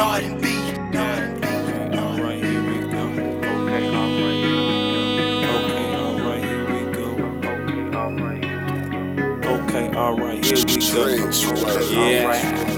Northern B. Northern B. Alright, here we go. Okay, alright, here we go. Okay, alright, here we go. Okay, alright, here we go. Yeah.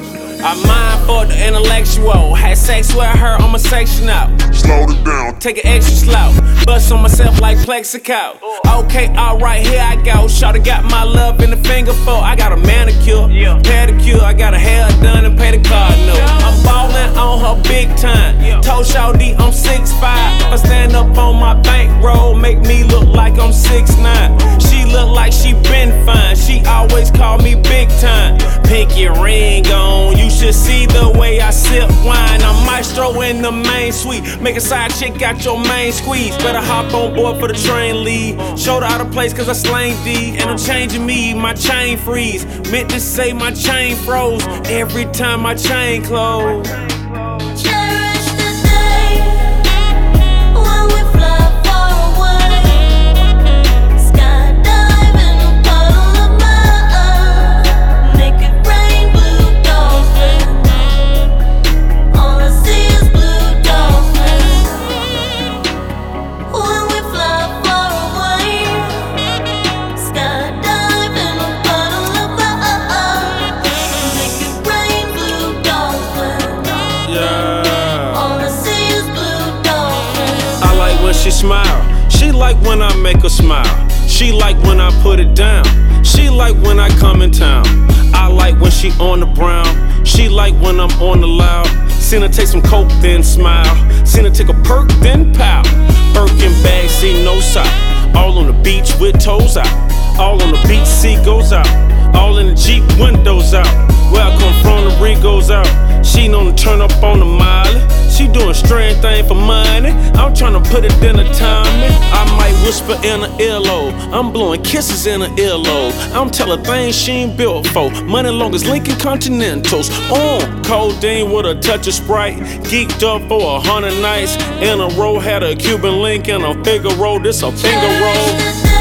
I mind for the intellectual. Had sex with her on my section out. Slow it down. Take it extra slow. Bust on myself like Plaxico. Okay, alright, here I go. Shawty got my love in the finger for. I got a manicure, pedicure. I got a hair done and pay the card note. I'm ballin' on her big time. Told Shawty I'm 6'5. If I stand up on my bankroll, make me look like I'm 6'9. She look like she been fine. She always call me big time. Pinky ring the main suite. Make a side chick got your main squeeze. Better hop on board for the train lead. Showed out of place cause I slang D. And I'm changing me, my chain freeze. Meant to say my chain froze. Every time my chain close. She smile. She like when I make her smile. She like when I put it down. She like when I come in town. I like when she on the brown. She like when I'm on the loud. Seen her take some coke, then smile. Seen her take a perk, then pow. Birkin bag, see no sock. All on the beach with toes out. All on the beach, sea goes out. All in the Jeep, windows out. Where I come from, the rig goes out. She known to turn up on the mile. She doing strange thing for money. I'm tryna put it in a timing. I might whisper in her earlobe. I'm blowing kisses in her earlobe. I'm telling things she ain't built for. Money long as Lincoln Continentals. On codeine with a touch of Sprite. Geeked up for a hundred nights in a row. Had a Cuban link and a Figaro. This a finger roll.